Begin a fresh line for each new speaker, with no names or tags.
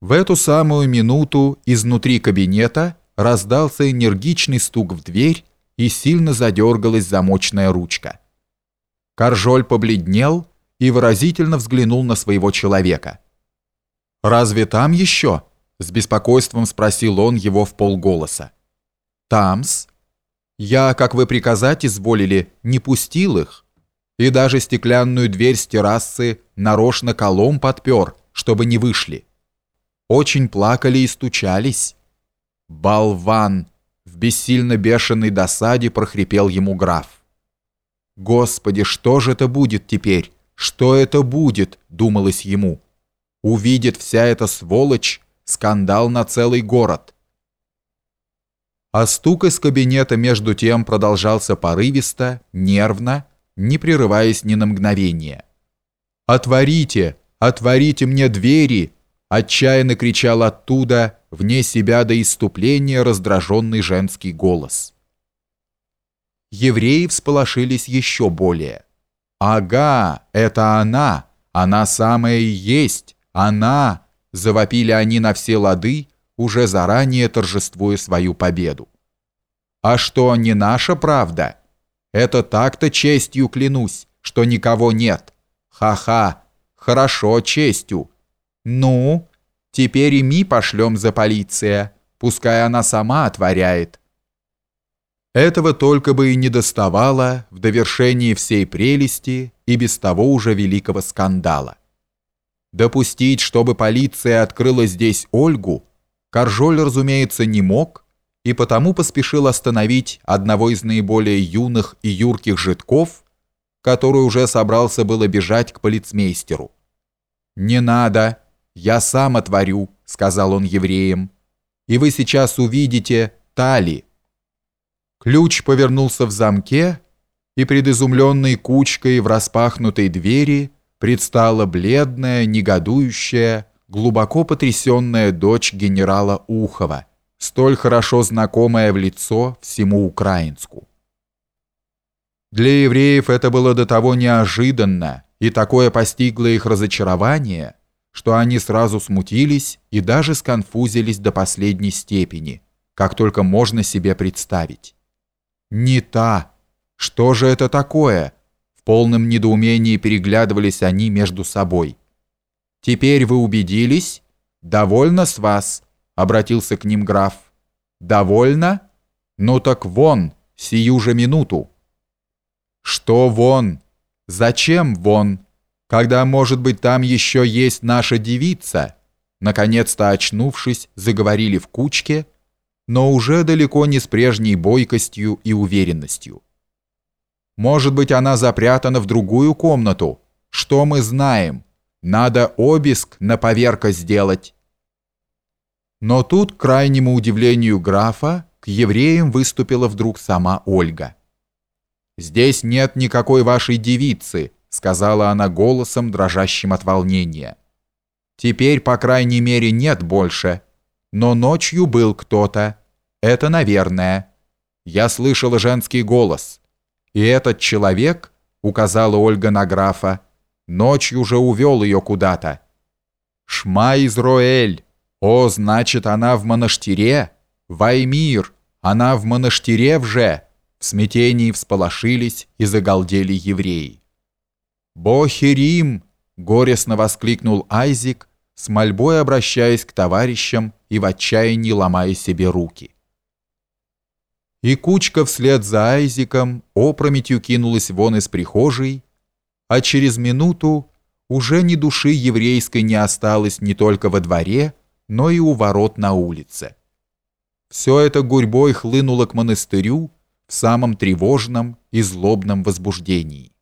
В эту самую минуту изнутри кабинета раздался энергичный стук в дверь и сильно задергалась замочная ручка. Каржоль побледнел и выразительно взглянул на своего человека. «Разве там еще?» — с беспокойством спросил он его в полголоса. «Тамс? Я, как вы приказать изволили, не пустил их, и даже стеклянную дверь с террасы нарочно колом подпер, чтобы не вышли. Очень плакали и стучались. «Болван!» — в бессильно бешеной досаде прохрипел ему граф. «Господи, что же это будет теперь? Что это будет?» — думалось ему. «Увидит вся эта сволочь скандал на целый город». А стук из кабинета между тем продолжался порывисто, нервно, не прерываясь ни на мгновение. «Отворите! Отворите мне двери!» Отчаянно кричал оттуда, вне себя до иступления раздраженный женский голос. Евреи всполошились еще более. «Ага, это она! Она самая и есть! Она!» Завопили они на все лады, уже заранее торжествуя свою победу. «А что, не наша правда? Это так-то честью клянусь, что никого нет. Ха-ха, хорошо честью. Ну, теперь и ми пошлем за полиция, пускай она сама отворяет». Этого только бы и не доставало в довершении всей прелести и без того уже великого скандала. Допустить, чтобы полиция открыла здесь Ольгу, Коржоль, разумеется, не мог, и потому поспешил остановить одного из наиболее юных и юрких житков, который уже собрался было бежать к полицмейстеру. «Не надо, я сам отворю», — сказал он евреям, «и вы сейчас увидите Тали». Ключ повернулся в замке, и пред изумленной кучкой в распахнутой двери предстала бледная, негодующая, глубоко потрясенная дочь генерала Ухова, столь хорошо знакомая в лицо всему украинску. Для евреев это было до того неожиданно, и такое постигло их разочарование, что они сразу смутились и даже сконфузились до последней степени, как только можно себе представить. «Не та! Что же это такое?» В полном недоумении переглядывались они между собой. «Теперь вы убедились? Довольно с вас», — обратился к ним граф. «Довольно? Ну так вон, сию же минуту». «Что вон? Зачем вон? Когда, может быть, там еще есть наша девица?» Наконец-то очнувшись, заговорили в кучке, но уже далеко не с прежней бойкостью и уверенностью. «Может быть, она запрятана в другую комнату? Что мы знаем?» Надо обиск на поверка сделать. Но тут, к крайнему удивлению графа, к евреям выступила вдруг сама Ольга. «Здесь нет никакой вашей девицы», — сказала она голосом, дрожащим от волнения. «Теперь, по крайней мере, нет больше. Но ночью был кто-то. Это, наверное. Я слышала женский голос. И этот человек, — указала Ольга на графа, — Ночью уже увел ее куда-то. Шма Изроэль! О, значит, она в монастыре? Ваймир! Она в монастыре вже!» В смятении всполошились и загалдели евреи. «Бохерим!» — горестно воскликнул Айзик, с мольбой обращаясь к товарищам и в отчаянии ломая себе руки. И кучка вслед за Айзиком опрометью кинулась вон из прихожей, а через минуту уже ни души еврейской не осталось не только во дворе, но и у ворот на улице. Все это гурьбой хлынуло к монастырю в самом тревожном и злобном возбуждении.